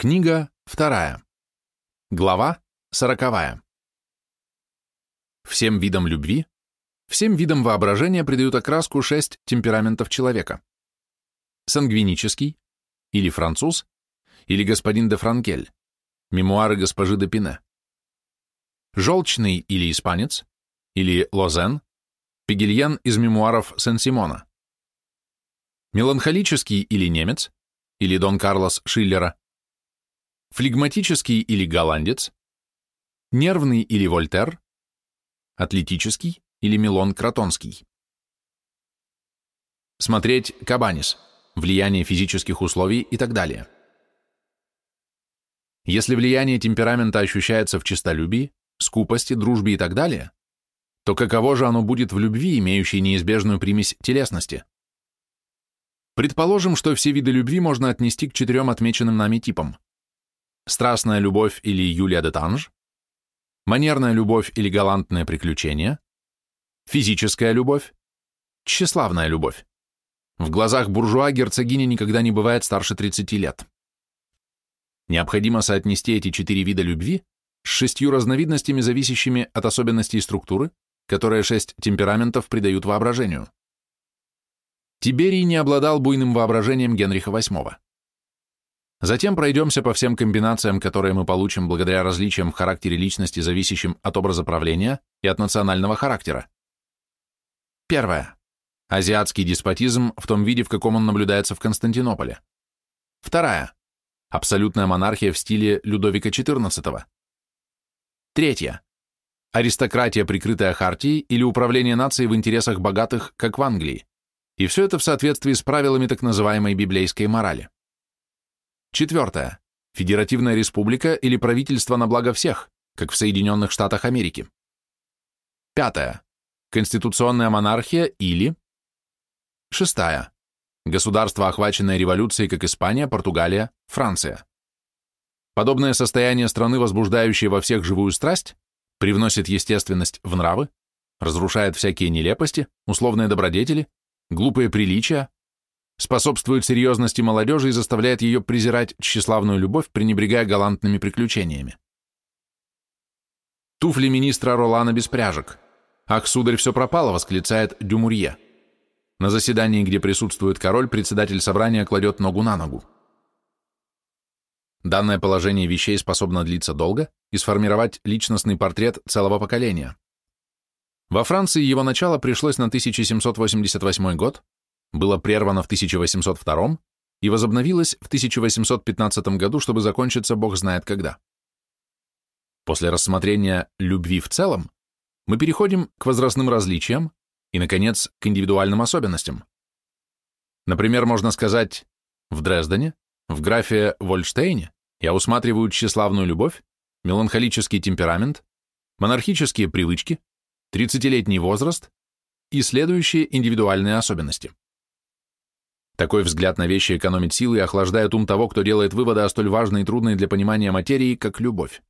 Книга вторая. Глава сороковая. Всем видам любви, всем видам воображения придают окраску шесть темпераментов человека. Сангвинический, или француз, или господин де Франкель, мемуары госпожи де Пине. Желчный или испанец, или Лозен, Пегельян из мемуаров Сен-Симона. Меланхолический или немец, или Дон Карлос Шиллера, флегматический или голландец, нервный или Вольтер, атлетический или Милон Кротонский. Смотреть Кабанис, влияние физических условий и так далее. Если влияние темперамента ощущается в честолюбии, скупости, дружбе и так далее, то каково же оно будет в любви, имеющей неизбежную примесь телесности? Предположим, что все виды любви можно отнести к четырем отмеченным нами типам страстная любовь или Юлия де Танж, манерная любовь или галантное приключение, физическая любовь, тщеславная любовь. В глазах буржуа герцогиня никогда не бывает старше 30 лет. Необходимо соотнести эти четыре вида любви с шестью разновидностями, зависящими от особенностей структуры, которые шесть темпераментов придают воображению. Тиберий не обладал буйным воображением Генриха VIII. Затем пройдемся по всем комбинациям, которые мы получим благодаря различиям в характере личности, зависящим от образа правления и от национального характера. Первое. Азиатский деспотизм в том виде, в каком он наблюдается в Константинополе. Вторая. Абсолютная монархия в стиле Людовика XIV. Третье. Аристократия, прикрытая хартией, или управление нацией в интересах богатых, как в Англии. И все это в соответствии с правилами так называемой библейской морали. Четвертое. Федеративная республика или правительство на благо всех, как в Соединенных Штатах Америки. Пятое. Конституционная монархия или... Шестая. Государство, охваченное революцией, как Испания, Португалия, Франция. Подобное состояние страны, возбуждающее во всех живую страсть, привносит естественность в нравы, разрушает всякие нелепости, условные добродетели, глупые приличия, способствует серьезности молодежи и заставляет ее презирать тщеславную любовь, пренебрегая галантными приключениями. Туфли министра Ролана без пряжек. «Ах, сударь, все пропало!» — восклицает Дюмурье. На заседании, где присутствует король, председатель собрания кладет ногу на ногу. Данное положение вещей способно длиться долго и сформировать личностный портрет целого поколения. Во Франции его начало пришлось на 1788 год, было прервано в 1802 и возобновилось в 1815 году, чтобы закончиться бог знает когда. После рассмотрения любви в целом мы переходим к возрастным различиям и, наконец, к индивидуальным особенностям. Например, можно сказать, в Дрездене, в графе Вольштейне я усматриваю тщеславную любовь, меланхолический темперамент, монархические привычки, 30-летний возраст и следующие индивидуальные особенности. Такой взгляд на вещи экономит силы и охлаждает ум того, кто делает выводы о столь важной и трудной для понимания материи, как любовь.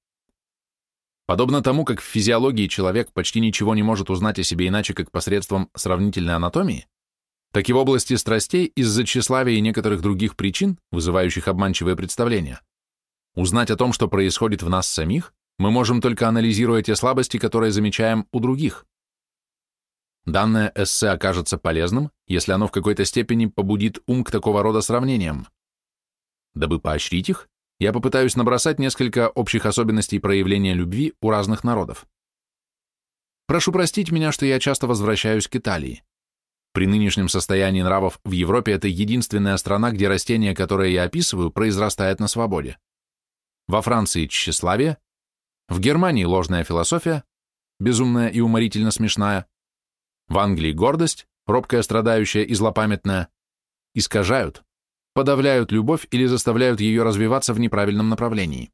Подобно тому, как в физиологии человек почти ничего не может узнать о себе иначе, как посредством сравнительной анатомии, так и в области страстей из-за тщеславия и некоторых других причин, вызывающих обманчивые представления, узнать о том, что происходит в нас самих, мы можем только анализируя те слабости, которые замечаем у других. Данное эссе окажется полезным, если оно в какой-то степени побудит ум к такого рода сравнениям. Дабы поощрить их, я попытаюсь набросать несколько общих особенностей проявления любви у разных народов. Прошу простить меня, что я часто возвращаюсь к Италии. При нынешнем состоянии нравов в Европе это единственная страна, где растение, которое я описываю, произрастает на свободе. Во Франции тщеславие, в Германии ложная философия, безумная и уморительно смешная, в Англии гордость, робкая, страдающая и злопамятная, искажают, подавляют любовь или заставляют ее развиваться в неправильном направлении.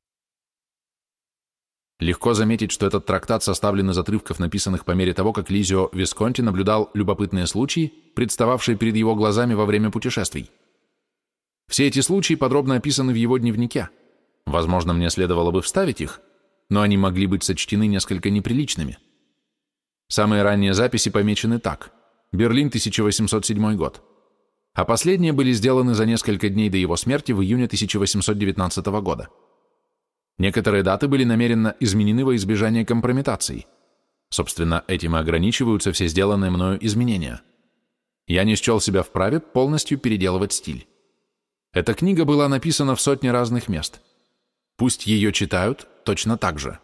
Легко заметить, что этот трактат составлен из отрывков, написанных по мере того, как Лизио Висконти наблюдал любопытные случаи, представавшие перед его глазами во время путешествий. Все эти случаи подробно описаны в его дневнике. Возможно, мне следовало бы вставить их, но они могли быть сочтены несколько неприличными. Самые ранние записи помечены так. Берлин, 1807 год. а последние были сделаны за несколько дней до его смерти в июне 1819 года. Некоторые даты были намеренно изменены во избежание компрометаций. Собственно, этим и ограничиваются все сделанные мною изменения. Я не счел себя вправе полностью переделывать стиль. Эта книга была написана в сотне разных мест. Пусть ее читают точно так же.